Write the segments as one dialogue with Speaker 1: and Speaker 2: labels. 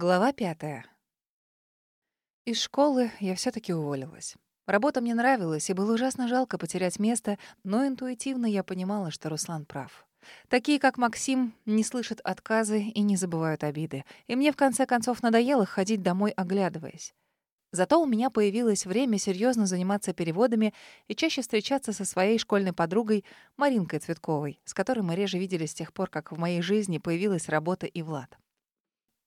Speaker 1: Глава пятая. Из школы я все таки уволилась. Работа мне нравилась, и было ужасно жалко потерять место, но интуитивно я понимала, что Руслан прав. Такие, как Максим, не слышат отказы и не забывают обиды. И мне, в конце концов, надоело ходить домой, оглядываясь. Зато у меня появилось время серьезно заниматься переводами и чаще встречаться со своей школьной подругой Маринкой Цветковой, с которой мы реже виделись с тех пор, как в моей жизни появилась работа и Влад.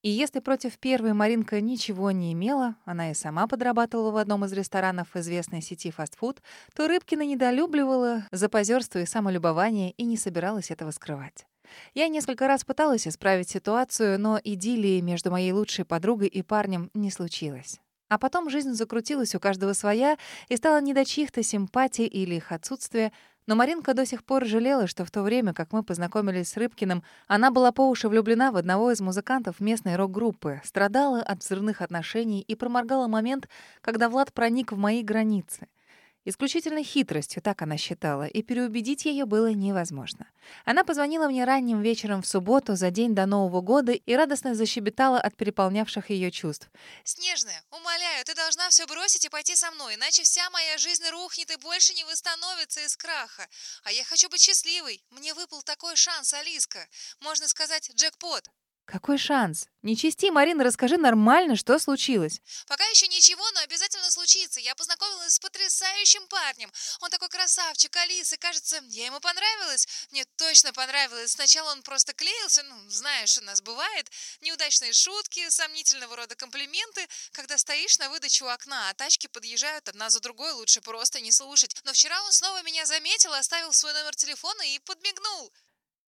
Speaker 1: И если против первой Маринка ничего не имела, она и сама подрабатывала в одном из ресторанов известной сети фастфуд, то Рыбкина недолюбливала за позерство и самолюбование и не собиралась этого скрывать. Я несколько раз пыталась исправить ситуацию, но идиллии между моей лучшей подругой и парнем не случилось. А потом жизнь закрутилась у каждого своя, и стало не до чьих-то симпатий или их отсутствия, но Маринка до сих пор жалела, что в то время, как мы познакомились с Рыбкиным, она была по уши влюблена в одного из музыкантов местной рок-группы, страдала от взрывных отношений и проморгала момент, когда Влад проник в мои границы — Исключительно хитростью, так она считала, и переубедить ее было невозможно. Она позвонила мне ранним вечером в субботу, за день до Нового года, и радостно защебетала от переполнявших ее чувств.
Speaker 2: «Снежная, умоляю, ты должна все бросить и пойти со мной, иначе вся моя жизнь рухнет и больше не восстановится из краха. А я хочу быть счастливой. Мне выпал такой шанс, Алиска. Можно сказать, джекпот».
Speaker 1: Какой шанс? Не чисти, Марина, расскажи нормально, что случилось.
Speaker 2: Пока еще ничего, но обязательно случится. Я познакомилась с потрясающим парнем. Он такой красавчик, Алиса. Кажется, я ему понравилась. Мне точно понравилось. Сначала он просто клеился. Ну, знаешь, у нас бывает неудачные шутки, сомнительного рода комплименты. Когда стоишь на выдаче у окна, а тачки подъезжают одна за другой, лучше просто не слушать. Но вчера он снова меня заметил, оставил свой номер телефона и подмигнул.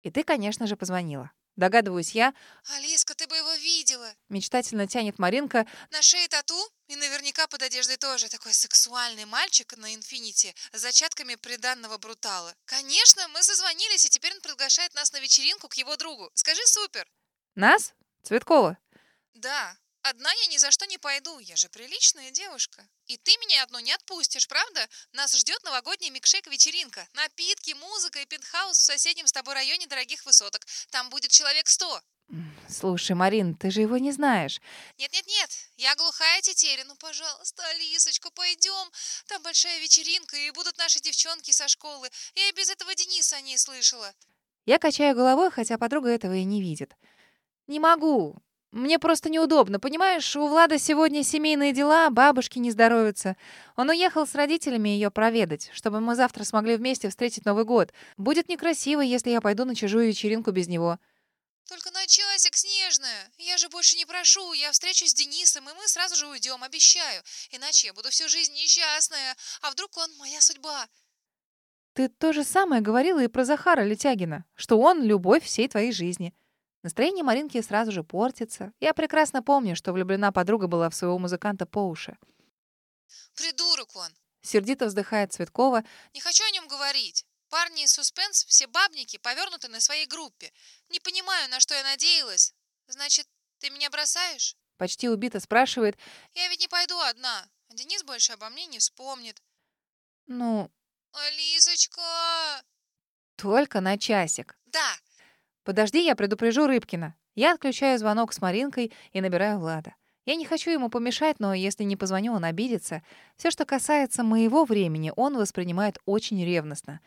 Speaker 1: И ты, конечно же, позвонила. Догадываюсь я.
Speaker 2: «Алиска, ты бы его видела!»
Speaker 1: Мечтательно тянет Маринка.
Speaker 2: «На шее тату? И наверняка под одеждой тоже такой сексуальный мальчик на инфинити с зачатками приданного брутала. Конечно, мы созвонились, и теперь он приглашает нас на вечеринку к его другу. Скажи супер!»
Speaker 1: «Нас? Цветкова?»
Speaker 2: «Да, Одна я ни за что не пойду, я же приличная девушка. И ты меня одну не отпустишь, правда? Нас ждет новогодняя микшек-вечеринка. Напитки, музыка и пентхаус в соседнем с тобой районе дорогих высоток. Там будет человек сто.
Speaker 1: Слушай, Марин, ты же его не знаешь.
Speaker 2: Нет-нет-нет, я глухая тетеря. Ну, пожалуйста, Алисочка, пойдем. Там большая вечеринка, и будут наши девчонки со школы. Я и без этого Дениса о ней слышала.
Speaker 1: Я качаю головой, хотя подруга этого и не видит. Не могу. Мне просто неудобно, понимаешь? У Влада сегодня семейные дела, бабушки не здоровятся. Он уехал с родителями ее проведать, чтобы мы завтра смогли вместе встретить Новый год. Будет некрасиво, если я пойду на чужую вечеринку без него.
Speaker 2: Только на часик, Снежная. Я же больше не прошу. Я встречусь с Денисом, и мы сразу же уйдем, обещаю. Иначе я буду всю жизнь несчастная. А вдруг он моя судьба?
Speaker 1: Ты то же самое говорила и про Захара Летягина, что он — любовь всей твоей жизни. Настроение Маринки сразу же портится. Я прекрасно помню, что влюблена подруга была в своего музыканта по уши.
Speaker 2: «Придурок он!»
Speaker 1: Сердито вздыхает Цветкова.
Speaker 2: «Не хочу о нем говорить. Парни из Суспенс все бабники, повернуты на своей группе. Не понимаю, на что я надеялась. Значит, ты меня бросаешь?»
Speaker 1: Почти убито спрашивает.
Speaker 2: «Я ведь не пойду одна. Денис больше обо мне не вспомнит».
Speaker 1: «Ну...»
Speaker 2: «Алисочка!»
Speaker 1: «Только на часик».
Speaker 2: «Да,
Speaker 1: «Подожди, я предупрежу Рыбкина». Я отключаю звонок с Маринкой и набираю Влада. Я не хочу ему помешать, но если не позвоню, он обидится. Все, что касается моего времени, он воспринимает очень ревностно.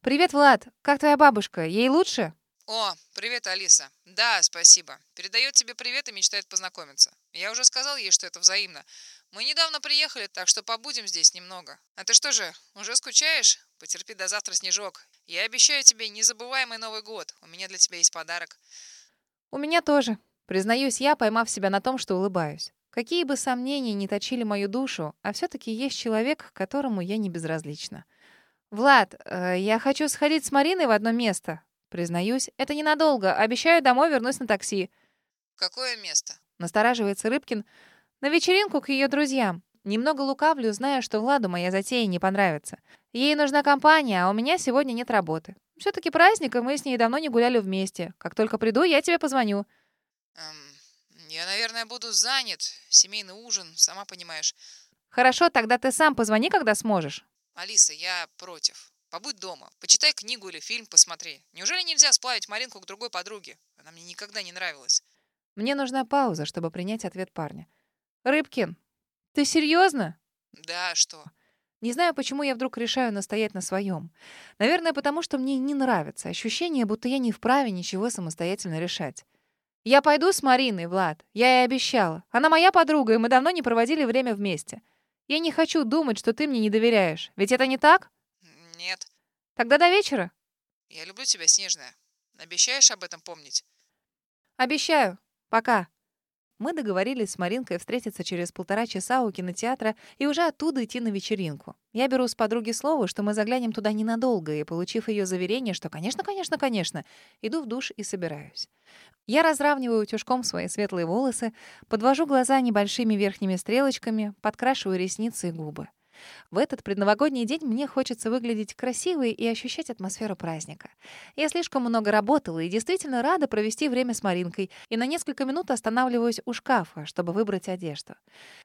Speaker 1: «Привет, Влад. Как твоя бабушка? Ей лучше?»
Speaker 3: «О, привет, Алиса. Да, спасибо. Передает тебе привет и мечтает познакомиться. Я уже сказал ей, что это взаимно. Мы недавно приехали, так что побудем здесь немного. А ты что же, уже скучаешь? Потерпи до завтра, Снежок. Я обещаю тебе незабываемый Новый год. У меня для тебя есть подарок.
Speaker 1: У меня тоже. Признаюсь я, поймав себя на том, что улыбаюсь. Какие бы сомнения ни точили мою душу, а все-таки есть человек, которому я не безразлична. «Влад, э, я хочу сходить с Мариной в одно место». Признаюсь, это ненадолго. Обещаю, домой вернусь на такси.
Speaker 3: «Какое место?»
Speaker 1: Настораживается Рыбкин. На вечеринку к ее друзьям. Немного лукавлю, зная, что Владу моя затея не понравится. Ей нужна компания, а у меня сегодня нет работы. все таки праздник, и мы с ней давно не гуляли вместе. Как только приду, я тебе позвоню».
Speaker 3: Эм, «Я, наверное, буду занят. Семейный ужин, сама понимаешь».
Speaker 1: «Хорошо, тогда ты сам позвони, когда сможешь».
Speaker 3: «Алиса, я против. Побудь дома. Почитай книгу или фильм посмотри. Неужели нельзя сплавить Маринку к другой подруге? Она мне никогда не нравилась».
Speaker 1: Мне нужна пауза, чтобы принять ответ парня. «Рыбкин, ты серьезно?
Speaker 3: Да, что?
Speaker 1: Не знаю, почему я вдруг решаю настоять на своем. Наверное, потому что мне не нравится ощущение, будто я не вправе ничего самостоятельно решать. Я пойду с Мариной, Влад. Я ей обещала. Она моя подруга, и мы давно не проводили время вместе. Я не хочу думать, что ты мне не доверяешь. Ведь это не так?
Speaker 3: Нет.
Speaker 1: Тогда до вечера.
Speaker 3: Я люблю тебя, Снежная. Обещаешь об этом помнить?
Speaker 1: Обещаю. Пока. Мы договорились с Маринкой встретиться через полтора часа у кинотеатра и уже оттуда идти на вечеринку. Я беру с подруги слово, что мы заглянем туда ненадолго, и, получив ее заверение, что «конечно, конечно, конечно», иду в душ и собираюсь. Я разравниваю утюжком свои светлые волосы, подвожу глаза небольшими верхними стрелочками, подкрашиваю ресницы и губы. В этот предновогодний день мне хочется выглядеть красивой и ощущать атмосферу праздника. Я слишком много работала и действительно рада провести время с Маринкой, и на несколько минут останавливаюсь у шкафа, чтобы выбрать одежду.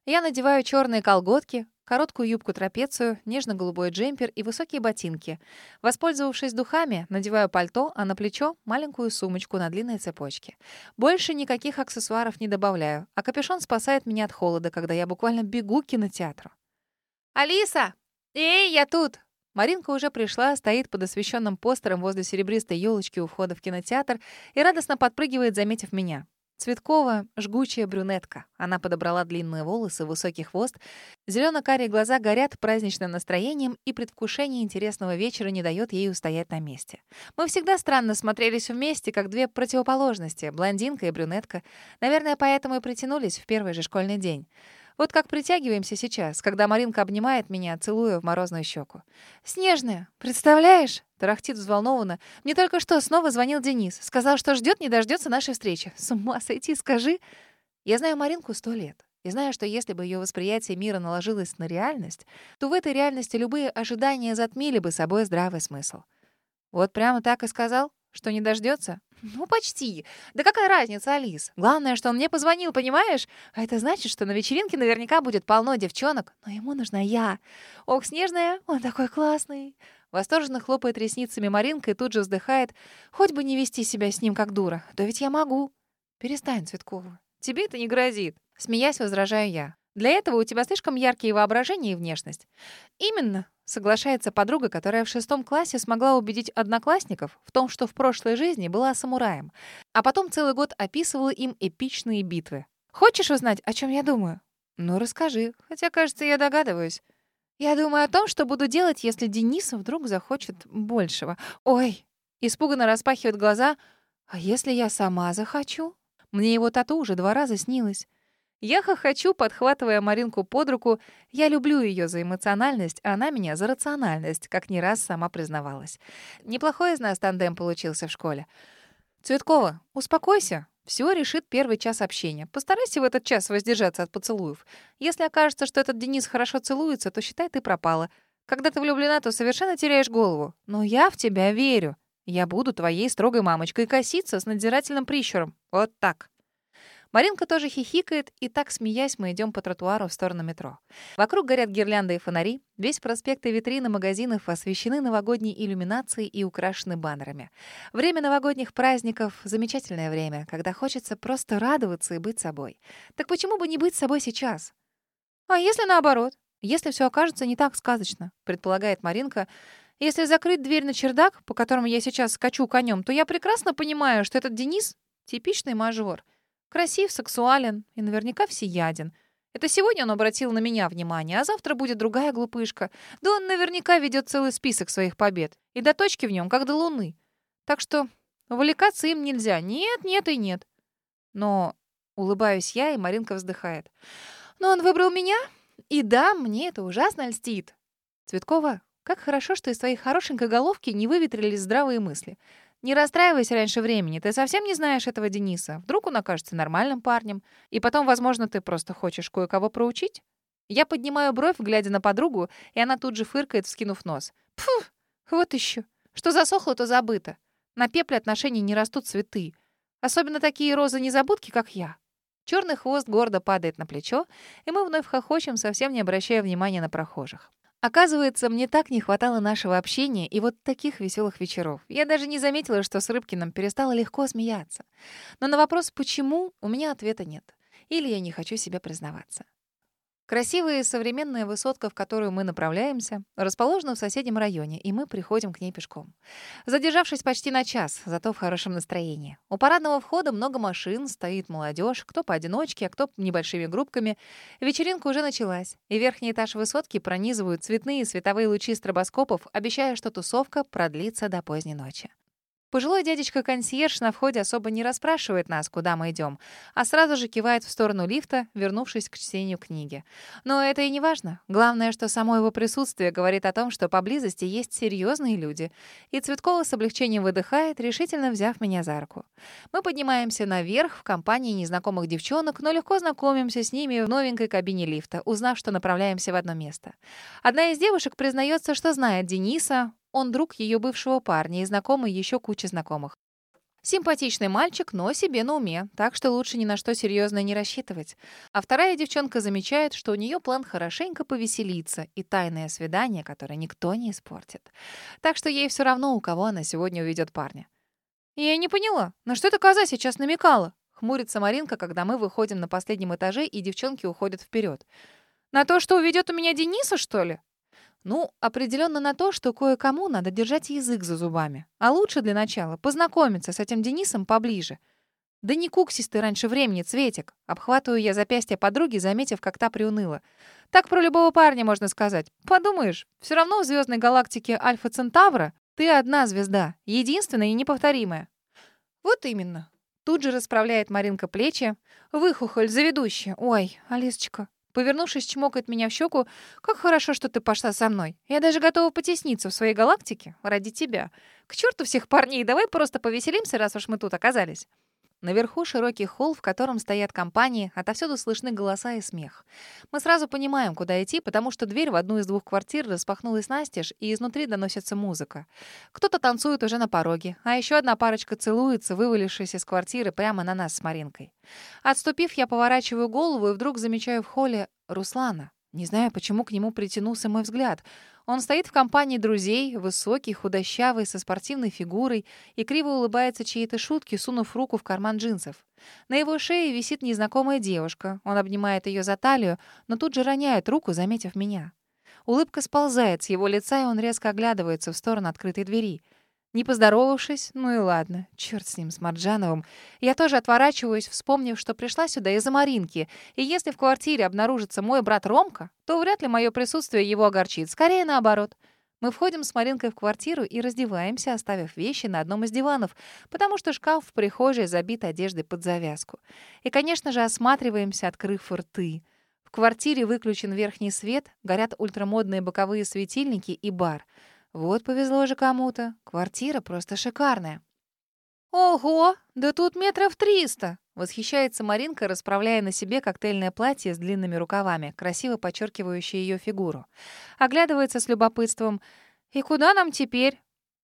Speaker 1: Я надеваю черные колготки, короткую юбку-трапецию, нежно-голубой джемпер и высокие ботинки. Воспользовавшись духами, надеваю пальто, а на плечо — маленькую сумочку на длинной цепочке. Больше никаких аксессуаров не добавляю, а капюшон спасает меня от холода, когда я буквально бегу к кинотеатру. «Алиса! Эй, я тут!» Маринка уже пришла, стоит под освещенным постером возле серебристой елочки у входа в кинотеатр и радостно подпрыгивает, заметив меня. Цветкова — жгучая брюнетка. Она подобрала длинные волосы, высокий хвост. Зелено-карие глаза горят праздничным настроением, и предвкушение интересного вечера не дает ей устоять на месте. Мы всегда странно смотрелись вместе, как две противоположности — блондинка и брюнетка. Наверное, поэтому и притянулись в первый же школьный день. Вот как притягиваемся сейчас, когда Маринка обнимает меня, целуя в морозную щеку. «Снежная, представляешь?» — тарахтит взволнованно. «Мне только что снова звонил Денис. Сказал, что ждет, не дождется нашей встречи. С ума сойти, скажи!» Я знаю Маринку сто лет. И знаю, что если бы ее восприятие мира наложилось на реальность, то в этой реальности любые ожидания затмили бы собой здравый смысл. Вот прямо так и сказал, что не дождется. «Ну, почти. Да какая разница, Алис? Главное, что он мне позвонил, понимаешь? А это значит, что на вечеринке наверняка будет полно девчонок, но ему нужна я. Ох, Снежная, он такой классный!» Восторженно хлопает ресницами Маринка и тут же вздыхает. «Хоть бы не вести себя с ним как дура, то ведь я могу». «Перестань, Цветкова. Тебе это не грозит». Смеясь, возражаю я. «Для этого у тебя слишком яркие воображения и внешность». «Именно. Соглашается подруга, которая в шестом классе смогла убедить одноклассников в том, что в прошлой жизни была самураем, а потом целый год описывала им эпичные битвы. «Хочешь узнать, о чем я думаю?» «Ну, расскажи, хотя, кажется, я догадываюсь». «Я думаю о том, что буду делать, если Денис вдруг захочет большего. Ой!» Испуганно распахивает глаза. «А если я сама захочу?» Мне его тату уже два раза снилось. Я хохочу, подхватывая Маринку под руку. Я люблю ее за эмоциональность, а она меня за рациональность, как не раз сама признавалась. Неплохой из нас тандем получился в школе. Цветкова, успокойся. Все решит первый час общения. Постарайся в этот час воздержаться от поцелуев. Если окажется, что этот Денис хорошо целуется, то считай, ты пропала. Когда ты влюблена, то совершенно теряешь голову. Но я в тебя верю. Я буду твоей строгой мамочкой коситься с надзирательным прищуром. Вот так. Маринка тоже хихикает, и так, смеясь, мы идем по тротуару в сторону метро. Вокруг горят гирлянды и фонари, весь проспект и витрины магазинов освещены новогодней иллюминацией и украшены баннерами. Время новогодних праздников — замечательное время, когда хочется просто радоваться и быть собой. Так почему бы не быть собой сейчас? А если наоборот? Если все окажется не так сказочно, предполагает Маринка, если закрыть дверь на чердак, по которому я сейчас скачу конем, то я прекрасно понимаю, что этот Денис — типичный мажор — Красив, сексуален и наверняка всеяден. Это сегодня он обратил на меня внимание, а завтра будет другая глупышка. Да он наверняка ведет целый список своих побед. И до точки в нем, как до луны. Так что увлекаться им нельзя. Нет, нет и нет. Но улыбаюсь я, и Маринка вздыхает. Но он выбрал меня? И да, мне это ужасно льстит. Цветкова, как хорошо, что из твоей хорошенькой головки не выветрились здравые мысли. Не расстраивайся раньше времени. Ты совсем не знаешь этого Дениса. Вдруг он окажется нормальным парнем. И потом, возможно, ты просто хочешь кое-кого проучить? Я поднимаю бровь, глядя на подругу, и она тут же фыркает, вскинув нос. Фу, вот еще. Что засохло, то забыто. На пепле отношений не растут цветы. Особенно такие розы-незабудки, как я. Черный хвост гордо падает на плечо, и мы вновь хохочем, совсем не обращая внимания на прохожих. Оказывается, мне так не хватало нашего общения и вот таких веселых вечеров. Я даже не заметила, что с Рыбкиным перестала легко смеяться. Но на вопрос «почему?» у меня ответа нет. Или я не хочу себе признаваться. Красивая современная высотка, в которую мы направляемся, расположена в соседнем районе, и мы приходим к ней пешком. Задержавшись почти на час, зато в хорошем настроении. У парадного входа много машин, стоит молодежь, кто поодиночке, а кто небольшими группками. Вечеринка уже началась, и верхний этаж высотки пронизывают цветные световые лучи стробоскопов, обещая, что тусовка продлится до поздней ночи. Пожилой дядечка-консьерж на входе особо не расспрашивает нас, куда мы идем, а сразу же кивает в сторону лифта, вернувшись к чтению книги. Но это и не важно. Главное, что само его присутствие говорит о том, что поблизости есть серьезные люди. И Цветкова с облегчением выдыхает, решительно взяв меня за руку. Мы поднимаемся наверх в компании незнакомых девчонок, но легко знакомимся с ними в новенькой кабине лифта, узнав, что направляемся в одно место. Одна из девушек признается, что знает Дениса, он друг ее бывшего парня и знакомый еще куча знакомых. Симпатичный мальчик, но себе на уме, так что лучше ни на что серьезно не рассчитывать. А вторая девчонка замечает, что у нее план хорошенько повеселиться и тайное свидание, которое никто не испортит. Так что ей все равно, у кого она сегодня увидит парня. «Я не поняла, на что эта коза сейчас намекала?» Хмурится Маринка, когда мы выходим на последнем этаже, и девчонки уходят вперед. «На то, что уведет у меня Дениса, что ли?» Ну, определенно на то, что кое-кому надо держать язык за зубами. А лучше для начала познакомиться с этим Денисом поближе. Да не куксись ты раньше времени, Цветик. Обхватываю я запястье подруги, заметив, как та приуныла. Так про любого парня можно сказать. Подумаешь, все равно в звездной галактике Альфа Центавра ты одна звезда, единственная и неповторимая. Вот именно. Тут же расправляет Маринка плечи. Выхухоль, заведущая. Ой, Алисочка, Повернувшись, чмокает меня в щеку. «Как хорошо, что ты пошла со мной. Я даже готова потесниться в своей галактике ради тебя. К черту всех парней, давай просто повеселимся, раз уж мы тут оказались». Наверху широкий холл, в котором стоят компании, отовсюду слышны голоса и смех. Мы сразу понимаем, куда идти, потому что дверь в одну из двух квартир распахнулась настежь, и изнутри доносится музыка. Кто-то танцует уже на пороге, а еще одна парочка целуется, вывалившись из квартиры прямо на нас с Маринкой. Отступив, я поворачиваю голову и вдруг замечаю в холле Руслана. Не знаю, почему к нему притянулся мой взгляд — он стоит в компании друзей, высокий, худощавый, со спортивной фигурой и криво улыбается чьей-то шутке, сунув руку в карман джинсов. На его шее висит незнакомая девушка. Он обнимает ее за талию, но тут же роняет руку, заметив меня. Улыбка сползает с его лица, и он резко оглядывается в сторону открытой двери. Не поздоровавшись, ну и ладно, черт с ним, с Марджановым. Я тоже отворачиваюсь, вспомнив, что пришла сюда из-за Маринки, и если в квартире обнаружится мой брат Ромка, то вряд ли мое присутствие его огорчит, скорее наоборот. Мы входим с Маринкой в квартиру и раздеваемся, оставив вещи на одном из диванов, потому что шкаф в прихожей забит одеждой под завязку. И, конечно же, осматриваемся, открыв рты. В квартире выключен верхний свет, горят ультрамодные боковые светильники и бар — вот повезло же кому-то. Квартира просто шикарная. «Ого! Да тут метров триста!» Восхищается Маринка, расправляя на себе коктейльное платье с длинными рукавами, красиво подчеркивающее ее фигуру. Оглядывается с любопытством. «И куда нам теперь?»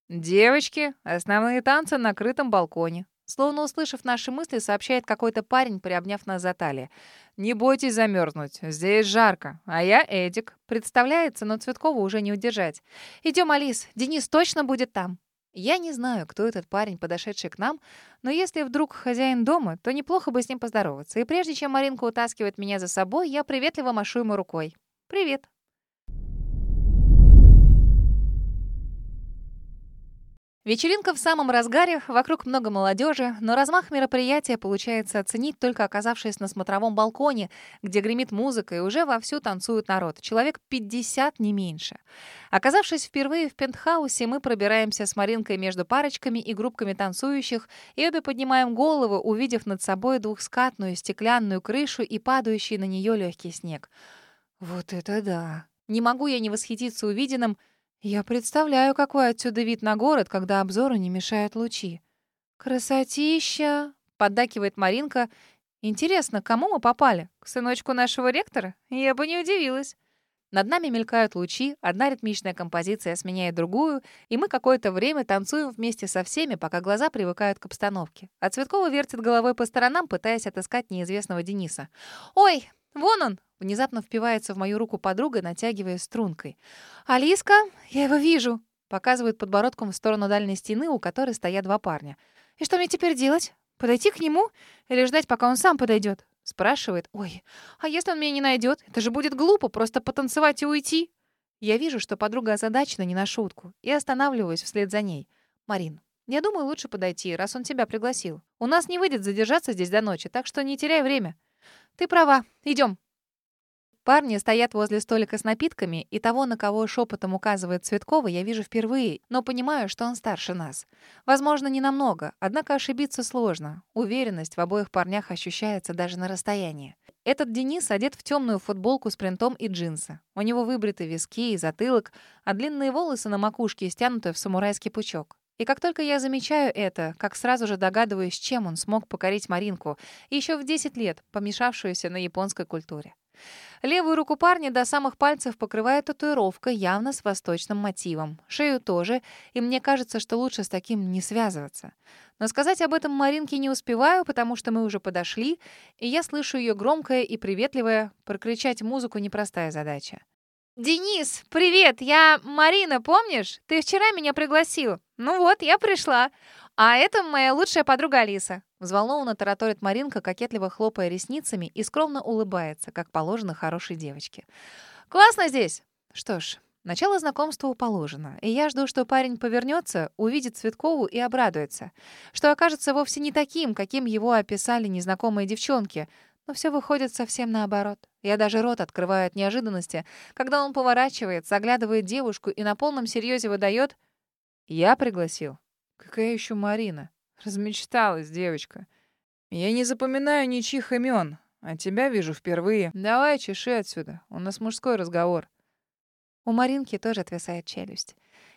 Speaker 1: «Девочки, основные танцы на крытом балконе», Словно услышав наши мысли, сообщает какой-то парень, приобняв нас за талию. «Не бойтесь замерзнуть, здесь жарко, а я Эдик». Представляется, но Цветкова уже не удержать. «Идем, Алис, Денис точно будет там». Я не знаю, кто этот парень, подошедший к нам, но если вдруг хозяин дома, то неплохо бы с ним поздороваться. И прежде чем Маринка утаскивает меня за собой, я приветливо машу ему рукой. «Привет». Вечеринка в самом разгаре, вокруг много молодежи, но размах мероприятия получается оценить только оказавшись на смотровом балконе, где гремит музыка и уже вовсю танцует народ. Человек 50, не меньше. Оказавшись впервые в пентхаусе, мы пробираемся с Маринкой между парочками и группками танцующих, и обе поднимаем головы, увидев над собой двухскатную стеклянную крышу и падающий на нее легкий снег. Вот это да! Не могу я не восхититься увиденным — я представляю, какой отсюда вид на город, когда обзору не мешают лучи. «Красотища!» — поддакивает Маринка. «Интересно, к кому мы попали? К сыночку нашего ректора? Я бы не удивилась». Над нами мелькают лучи, одна ритмичная композиция сменяет другую, и мы какое-то время танцуем вместе со всеми, пока глаза привыкают к обстановке. А Цветкова вертит головой по сторонам, пытаясь отыскать неизвестного Дениса. «Ой, вон он! Внезапно впивается в мою руку подруга, натягивая стрункой. «Алиска, я его вижу!» Показывает подбородком в сторону дальней стены, у которой стоят два парня. «И что мне теперь делать? Подойти к нему? Или ждать, пока он сам подойдет?» Спрашивает. «Ой, а если он меня не найдет? Это же будет глупо, просто потанцевать и уйти!» Я вижу, что подруга озадачена не на шутку, и останавливаюсь вслед за ней. «Марин, я думаю, лучше подойти, раз он тебя пригласил. У нас не выйдет задержаться здесь до ночи, так что не теряй время». «Ты права. Идем. Парни стоят возле столика с напитками, и того, на кого шепотом указывает Цветкова, я вижу впервые, но понимаю, что он старше нас. Возможно, не намного, однако ошибиться сложно. Уверенность в обоих парнях ощущается даже на расстоянии. Этот Денис одет в темную футболку с принтом и джинсы. У него выбриты виски и затылок, а длинные волосы на макушке стянуты в самурайский пучок. И как только я замечаю это, как сразу же догадываюсь, чем он смог покорить Маринку, еще в 10 лет, помешавшуюся на японской культуре. Левую руку парня до самых пальцев покрывает татуировка, явно с восточным мотивом. Шею тоже, и мне кажется, что лучше с таким не связываться. Но сказать об этом Маринке не успеваю, потому что мы уже подошли, и я слышу ее громкое и приветливое. Прокричать музыку — непростая задача. «Денис, привет! Я Марина, помнишь? Ты вчера меня пригласил. Ну вот, я пришла. А это моя лучшая подруга Алиса». Взволнованно тараторит Маринка, кокетливо хлопая ресницами и скромно улыбается, как положено хорошей девочке. «Классно здесь!» Что ж, начало знакомства положено, и я жду, что парень повернется, увидит Цветкову и обрадуется, что окажется вовсе не таким, каким его описали незнакомые девчонки, но все выходит совсем наоборот. Я даже рот открываю от неожиданности, когда он поворачивает, заглядывает девушку и на полном серьезе выдает «Я пригласил». Какая еще Марина? Размечталась девочка. Я не запоминаю ничьих имен, а тебя вижу впервые. Давай, чеши отсюда. У нас мужской разговор. У Маринки тоже отвисает челюсть.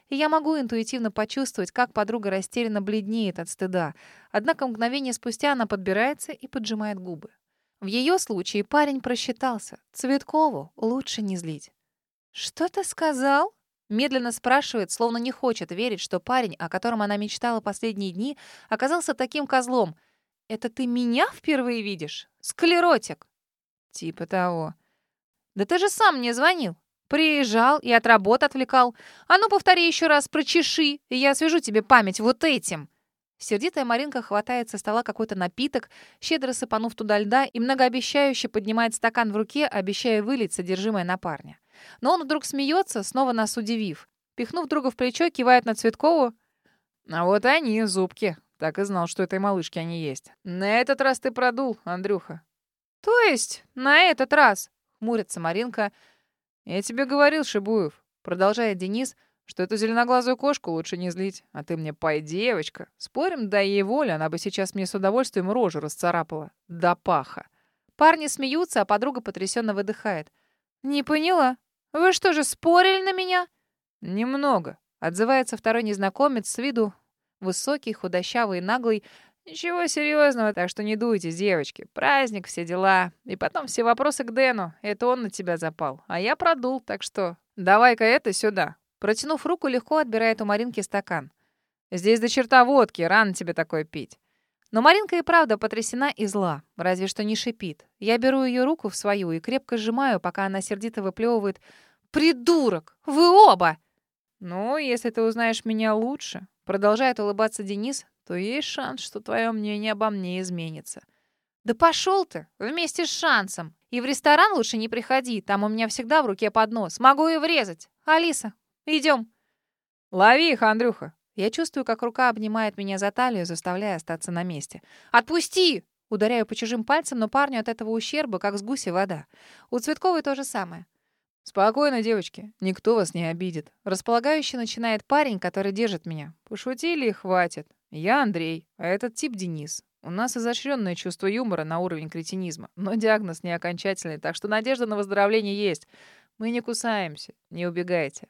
Speaker 1: И я могу интуитивно почувствовать, как подруга растерянно бледнеет от стыда. Однако мгновение спустя она подбирается и поджимает губы. В ее случае парень просчитался. Цветкову лучше не злить. «Что ты сказал?» Медленно спрашивает, словно не хочет верить, что парень, о котором она мечтала последние дни, оказался таким козлом. «Это ты меня впервые видишь? Склеротик!» «Типа того». «Да ты же сам мне звонил. Приезжал и от работы отвлекал. А ну, повтори еще раз, прочеши, и я освежу тебе память вот этим». Сердитая Маринка хватает со стола какой-то напиток, щедро сыпанув туда льда, и многообещающе поднимает стакан в руке, обещая вылить содержимое на парня. Но он вдруг смеется, снова нас удивив. Пихнув друга в плечо, кивает на Цветкову. «А вот они, зубки. Так и знал, что этой малышки они есть. На этот раз ты продул, Андрюха». «То есть на этот раз?» — хмурится Маринка. «Я тебе говорил, Шибуев», — продолжает Денис, что эту зеленоглазую кошку лучше не злить. А ты мне пой, девочка. Спорим, дай ей волю, она бы сейчас мне с удовольствием рожу расцарапала. До паха. Парни смеются, а подруга потрясенно выдыхает. «Не поняла. Вы что же, спорили на меня?» «Немного», — отзывается второй незнакомец с виду высокий, худощавый и наглый. «Ничего серьезного, так что не дуйтесь, девочки. Праздник, все дела. И потом все вопросы к Дэну. Это он на тебя запал. А я продул, так что давай-ка это сюда». Протянув руку, легко отбирает у Маринки стакан. «Здесь до черта водки, рано тебе такое пить». Но Маринка и правда потрясена и зла, разве что не шипит. Я беру ее руку в свою и крепко сжимаю, пока она сердито выплевывает «Придурок! Вы оба!» «Ну, если ты узнаешь меня лучше», — продолжает улыбаться Денис, то есть шанс, что твое мнение обо мне изменится. «Да пошел ты! Вместе с шансом! И в ресторан лучше не приходи, там у меня всегда в руке поднос. Могу и врезать. Алиса, идем!» «Лови их, Андрюха!» Я чувствую, как рука обнимает меня за талию, заставляя остаться на месте. «Отпусти!» Ударяю по чужим пальцам, но парню от этого ущерба, как с гуся вода. У Цветковой то же самое. «Спокойно, девочки. Никто вас не обидит». Располагающий начинает парень, который держит меня. Пошутили и хватит. Я Андрей, а этот тип Денис. У нас изощренное чувство юмора на уровень кретинизма, но диагноз не окончательный, так что надежда на выздоровление есть. Мы не кусаемся, не убегайте.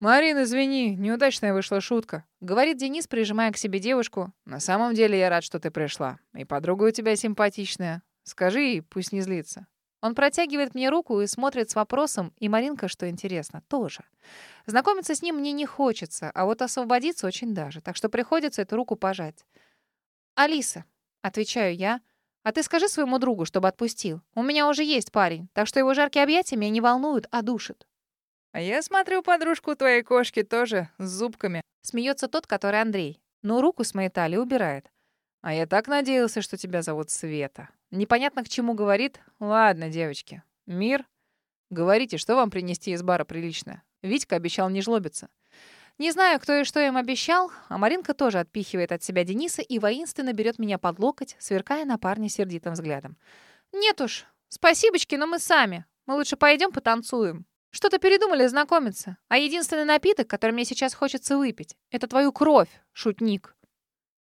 Speaker 1: «Марин, извини, неудачная вышла шутка», — говорит Денис, прижимая к себе девушку. «На самом деле я рад, что ты пришла. И подруга у тебя симпатичная. Скажи ей, пусть не злится». Он протягивает мне руку и смотрит с вопросом, и Маринка, что интересно, тоже. Знакомиться с ним мне не хочется, а вот освободиться очень даже, так что приходится эту руку пожать. «Алиса», — отвечаю я, А ты скажи своему другу, чтобы отпустил. У меня уже есть парень, так что его жаркие объятия меня не волнуют, а душат.
Speaker 3: А я смотрю, подружку твоей кошки тоже с зубками.
Speaker 1: Смеется тот, который Андрей. Но руку с моей талии убирает.
Speaker 3: А я так надеялся, что тебя зовут Света. Непонятно, к чему говорит. Ладно, девочки. Мир? Говорите, что вам принести из бара прилично? Витька обещал не жлобиться.
Speaker 1: Не знаю, кто и что им обещал, а Маринка тоже отпихивает от себя Дениса и воинственно берет меня под локоть, сверкая на парня сердитым взглядом. «Нет уж, спасибочки, но мы сами. Мы лучше пойдем потанцуем. Что-то передумали знакомиться, а единственный напиток, который мне сейчас хочется выпить, это твою кровь, шутник».